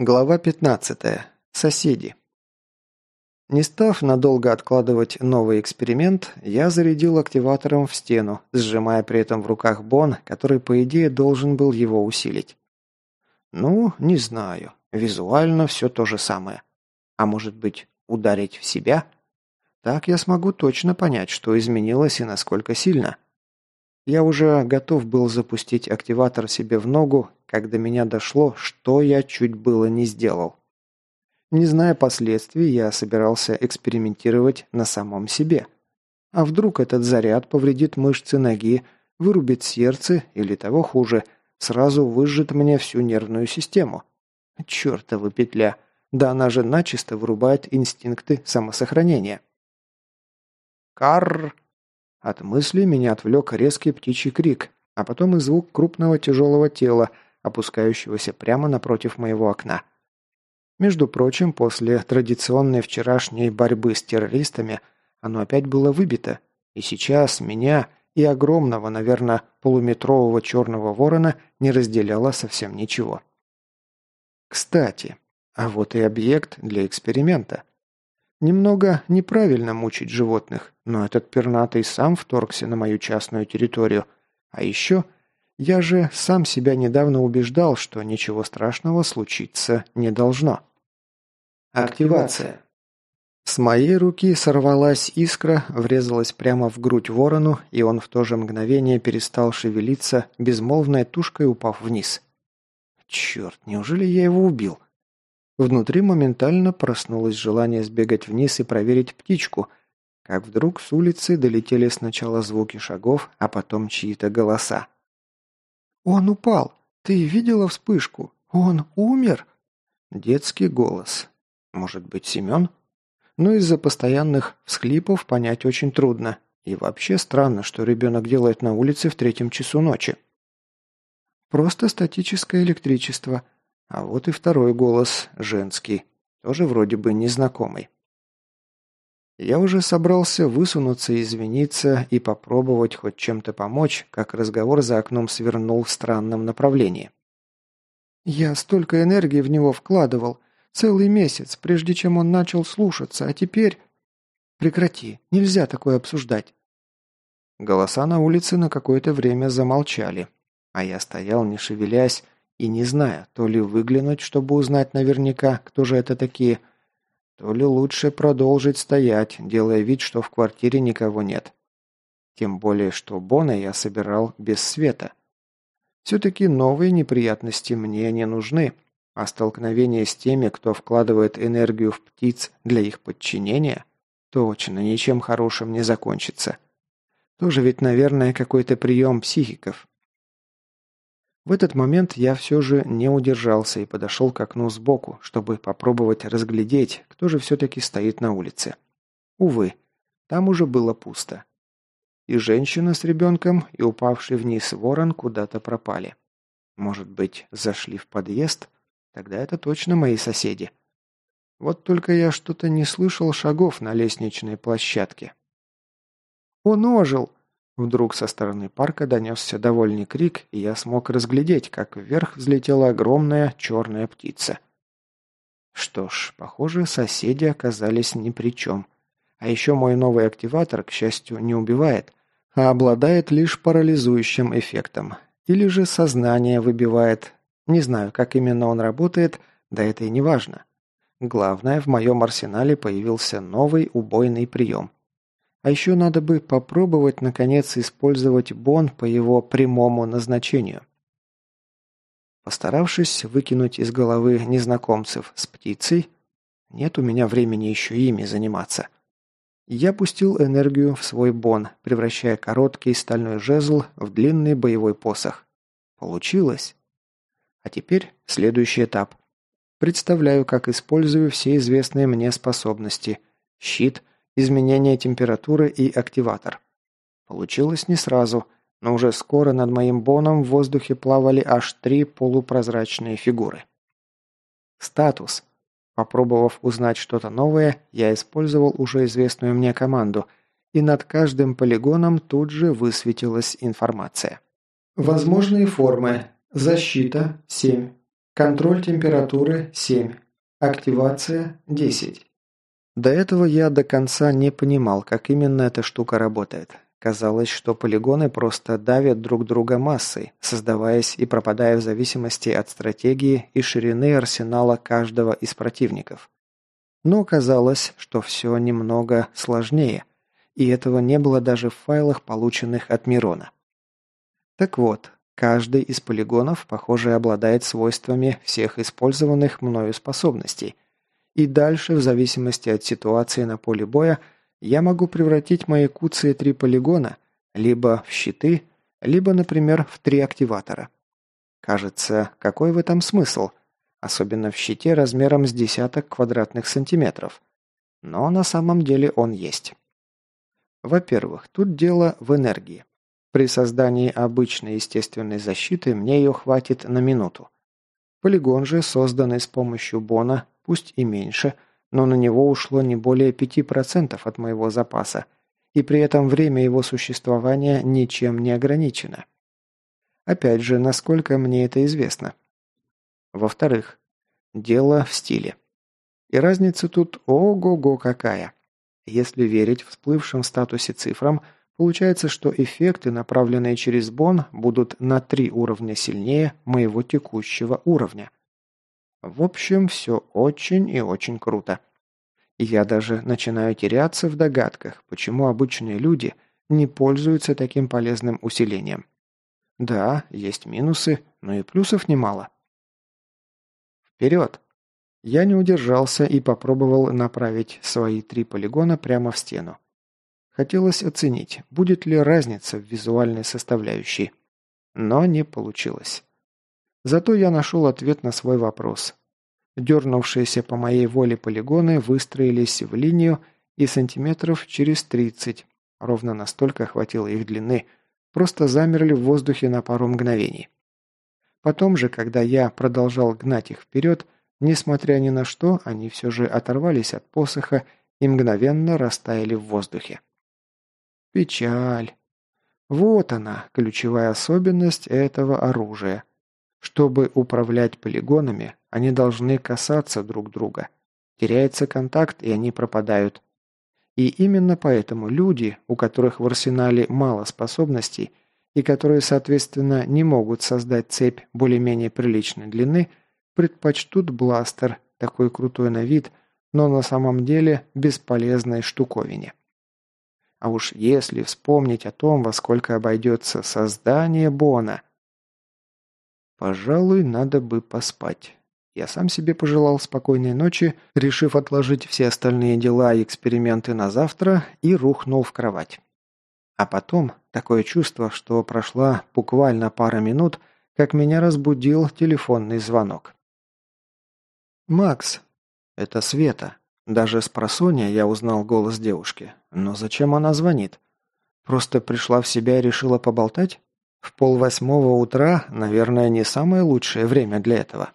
Глава 15. Соседи. Не став надолго откладывать новый эксперимент, я зарядил активатором в стену, сжимая при этом в руках бон, который, по идее, должен был его усилить. Ну, не знаю. Визуально все то же самое. А может быть, ударить в себя? Так я смогу точно понять, что изменилось и насколько сильно. Я уже готов был запустить активатор себе в ногу, как до меня дошло, что я чуть было не сделал. Не зная последствий, я собирался экспериментировать на самом себе. А вдруг этот заряд повредит мышцы ноги, вырубит сердце или того хуже, сразу выжжет мне всю нервную систему? Чертова петля! Да она же начисто вырубает инстинкты самосохранения. «Карр!» От мысли меня отвлек резкий птичий крик, а потом и звук крупного тяжелого тела, опускающегося прямо напротив моего окна. Между прочим, после традиционной вчерашней борьбы с террористами оно опять было выбито, и сейчас меня и огромного, наверное, полуметрового черного ворона не разделяло совсем ничего. Кстати, а вот и объект для эксперимента. Немного неправильно мучить животных, но этот пернатый сам вторгся на мою частную территорию. А еще я же сам себя недавно убеждал, что ничего страшного случиться не должно. Активация. С моей руки сорвалась искра, врезалась прямо в грудь ворону, и он в то же мгновение перестал шевелиться, безмолвной тушкой упав вниз. Черт, неужели я его убил? Внутри моментально проснулось желание сбегать вниз и проверить птичку, как вдруг с улицы долетели сначала звуки шагов, а потом чьи-то голоса. «Он упал! Ты видела вспышку? Он умер!» Детский голос. Может быть, Семен? Но из-за постоянных всхлипов понять очень трудно. И вообще странно, что ребенок делает на улице в третьем часу ночи. «Просто статическое электричество», а вот и второй голос, женский, тоже вроде бы незнакомый. Я уже собрался высунуться, извиниться и попробовать хоть чем-то помочь, как разговор за окном свернул в странном направлении. «Я столько энергии в него вкладывал, целый месяц, прежде чем он начал слушаться, а теперь...» «Прекрати, нельзя такое обсуждать». Голоса на улице на какое-то время замолчали, а я стоял, не шевелясь, и не зная, то ли выглянуть, чтобы узнать наверняка, кто же это такие, то ли лучше продолжить стоять, делая вид, что в квартире никого нет. Тем более, что Бона я собирал без света. Все-таки новые неприятности мне не нужны, а столкновение с теми, кто вкладывает энергию в птиц для их подчинения, точно ничем хорошим не закончится. Тоже ведь, наверное, какой-то прием психиков. В этот момент я все же не удержался и подошел к окну сбоку, чтобы попробовать разглядеть, кто же все-таки стоит на улице. Увы, там уже было пусто. И женщина с ребенком, и упавший вниз ворон куда-то пропали. Может быть, зашли в подъезд? Тогда это точно мои соседи. Вот только я что-то не слышал шагов на лестничной площадке. «Он ожил!» Вдруг со стороны парка донесся довольный крик, и я смог разглядеть, как вверх взлетела огромная черная птица. Что ж, похоже, соседи оказались ни при чем. А еще мой новый активатор, к счастью, не убивает, а обладает лишь парализующим эффектом. Или же сознание выбивает. Не знаю, как именно он работает, да это и не важно. Главное, в моем арсенале появился новый убойный прием. А еще надо бы попробовать, наконец, использовать бон по его прямому назначению. Постаравшись выкинуть из головы незнакомцев с птицей, нет у меня времени еще ими заниматься. Я пустил энергию в свой бон, превращая короткий стальной жезл в длинный боевой посох. Получилось. А теперь следующий этап. Представляю, как использую все известные мне способности. Щит, изменение температуры и активатор. Получилось не сразу, но уже скоро над моим боном в воздухе плавали аж три полупрозрачные фигуры. Статус. Попробовав узнать что-то новое, я использовал уже известную мне команду, и над каждым полигоном тут же высветилась информация. Возможные формы. Защита – 7. Контроль температуры 7. Активация 10. До этого я до конца не понимал, как именно эта штука работает. Казалось, что полигоны просто давят друг друга массой, создаваясь и пропадая в зависимости от стратегии и ширины арсенала каждого из противников. Но казалось, что все немного сложнее, и этого не было даже в файлах, полученных от Мирона. Так вот, каждый из полигонов, похоже, обладает свойствами всех использованных мною способностей, и дальше, в зависимости от ситуации на поле боя, я могу превратить мои куции три полигона либо в щиты, либо, например, в три активатора. Кажется, какой в этом смысл? Особенно в щите размером с десяток квадратных сантиметров. Но на самом деле он есть. Во-первых, тут дело в энергии. При создании обычной естественной защиты мне ее хватит на минуту. Полигон же, созданный с помощью бона, пусть и меньше – но на него ушло не более 5% от моего запаса, и при этом время его существования ничем не ограничено. Опять же, насколько мне это известно. Во-вторых, дело в стиле. И разница тут ого-го какая. Если верить всплывшим в статусе цифрам, получается, что эффекты, направленные через бон, будут на три уровня сильнее моего текущего уровня. В общем, все очень и очень круто. Я даже начинаю теряться в догадках, почему обычные люди не пользуются таким полезным усилением. Да, есть минусы, но и плюсов немало. Вперед! Я не удержался и попробовал направить свои три полигона прямо в стену. Хотелось оценить, будет ли разница в визуальной составляющей. Но не получилось. Зато я нашел ответ на свой вопрос. Дернувшиеся по моей воле полигоны выстроились в линию и сантиметров через 30, ровно настолько хватило их длины, просто замерли в воздухе на пару мгновений. Потом же, когда я продолжал гнать их вперед, несмотря ни на что, они все же оторвались от посоха и мгновенно растаяли в воздухе. Печаль. Вот она, ключевая особенность этого оружия. Чтобы управлять полигонами, они должны касаться друг друга. Теряется контакт, и они пропадают. И именно поэтому люди, у которых в арсенале мало способностей, и которые, соответственно, не могут создать цепь более-менее приличной длины, предпочтут бластер, такой крутой на вид, но на самом деле бесполезной штуковине. А уж если вспомнить о том, во сколько обойдется создание Бона – Пожалуй, надо бы поспать. Я сам себе пожелал спокойной ночи, решив отложить все остальные дела и эксперименты на завтра, и рухнул в кровать. А потом такое чувство, что прошла буквально пара минут, как меня разбудил телефонный звонок. «Макс!» «Это Света. Даже с просонья я узнал голос девушки. Но зачем она звонит? Просто пришла в себя и решила поболтать?» В полвосьмого утра, наверное, не самое лучшее время для этого.